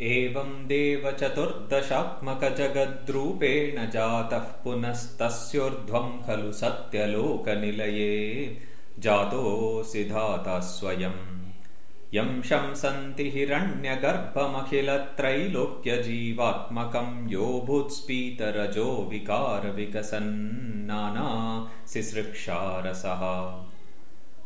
एवं देवचतुर्दशात्मकजगद्रूपेण जातः पुनस्तस्योर्ध्वं खलु सत्यलोकनिलये। जातोऽसि धाता स्वयम् यं शंसन्ति हिरण्यगर्भमखिलत्रैलोक्यजीवात्मकं यो भूत्स्पीतरजो विकारविकसन्नाना सिसृक्षारसः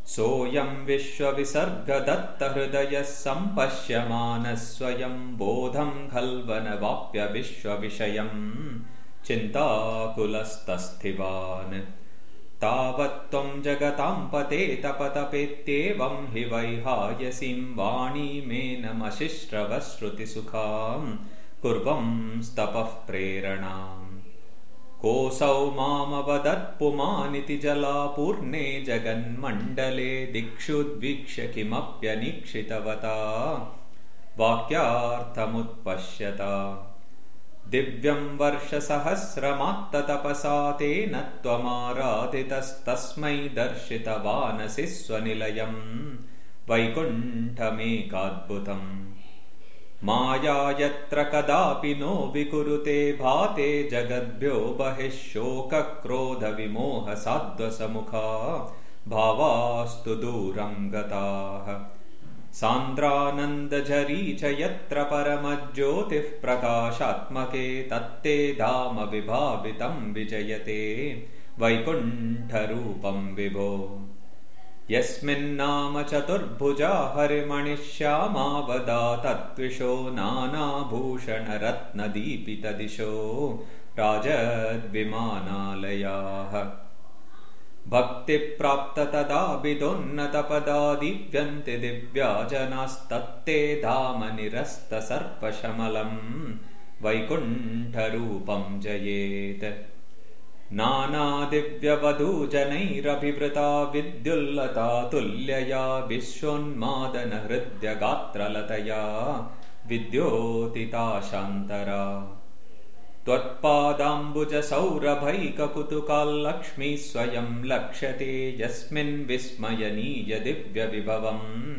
सोऽयं विश्वविसर्गदत्तहृदयः सम्पश्यमानः स्वयं बोधं खल्वनवाप्य विश्वविषयम् चिन्ताकुलस्तस्थिवान्। तावत्त्वं जगतां पते तपतपेत्येवं हि वैहायसीं वाणीमेनमशिश्रवश्रुतिसुखां कुर्वंस्तपः प्रेरणाम् कोऽसौ मामवदत्पुमानिति जलापूर्णे जगन्मण्डले दिक्षुद्वीक्ष्य किमप्यनीक्षितवता। वाक्यार्थमुत्पश्यता। दिव्यं वर्षसहस्रमात्ततपसा तेन त्वमाराधितस्तस्मै दर्शितवानसि स्वनिलयम्। वैकुण्ठमेकाद्भुतम् माया यत्र कदापि नो विकुरुते भाते जगद्भ्यो बहिः शोकक्रोधविमोहसाध्वसमुखा भावास्तु दूरं गताः। सान्द्रानन्दझरी च यत्र परमज्योतिः प्रकाशात्मके तत्ते धाम विभावितं विजयते। वैकुण्ठरूपं विभो यस्मिन्नाम चतुर्भुजा हरिमणिश्यामावदा तत्विषो नानाभूषणरत्नदीपितदिशो राजद्विमानालयाः। भक्तिप्राप्त तदा विदोन्नतपदा दिव्यन्ति दिव्या जनास्तत्ते धाम निरस्तसर्पशमलम् वैकुण्ठरूपं जयेत् नानादिव्यवधूजनैरभिवृता विद्युल्लता तुल्यया विश्वोन्मादनहृद्यगात्रलतया विद्योतिता शान्तरा त्वत्पादाम्बुजसौरभैककुतुकाल्लक्ष्मी स्वयं लक्ष्यते यस्मिन् विस्मयनीय दिव्यविभवम्।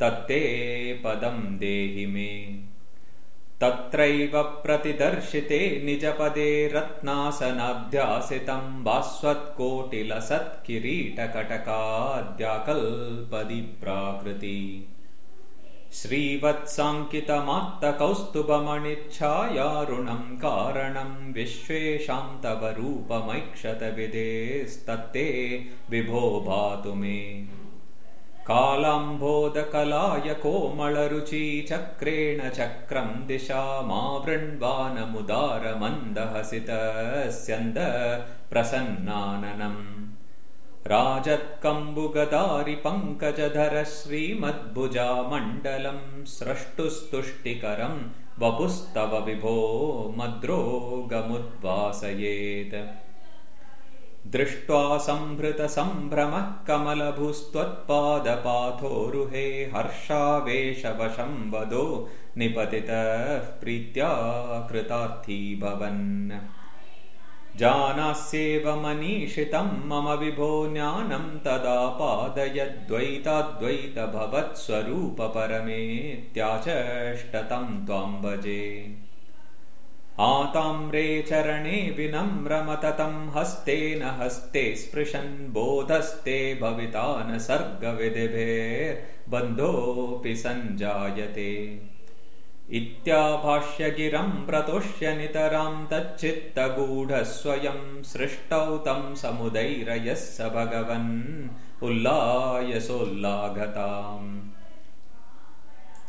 तत्ते पदं देहि मे तत्रैव प्रतिदर्शिते निजपदे रत्नासनाध्यासितं बास्वत्कोटिलसत्किरीटकटकाद्याकल्पदि प्राकृति श्रीवत्साङ्कितमात्तकौस्तुभमणिच्छायारुणं कारणं विश्वेषां तव रूपमैक्षतविधेस्तत्ते विभो भातु मे कालाम्भोदकलाय कोमलरुचि चक्रेण चक्रं दिशा मा वृण्वानमुदारमन्दहसितस्यन्द प्रसन्नाननम्। राजत्कम्बुगदारि पङ्कजधर श्रीमद्भुजा मण्डलं स्रष्टुस्तुष्टिकरं वपुस्तव विभो मद्रोगमुद्वासयेत् दृष्ट्वा सम्भृतसम्भ्रमः कमलभुस्त्वत्पादपाथोरुहे हर्षावेशवशं वदो निपतितः प्रीत्या कृतार्थी भवन्। जानास्येव मनीषितं मम विभो ज्ञानं तदा पादयद्वैताद्वैतभवत्स्वरूपपरमेत्याचष्टतं त्वां भजे आताम्रे चरणे विनम्रमततं हस्तेन हस्ते स्पृशन् बोधस्ते भविता न सर्गविधिभिर्बन्धोऽपि सञ्जायते। इत्याभाष्यगिरं प्रतोष्य नितरां तच्चित्तगूढस्वयं सृष्टौ तं समुदैरयः स भगवन्। उल्लायसोल्लाघताम्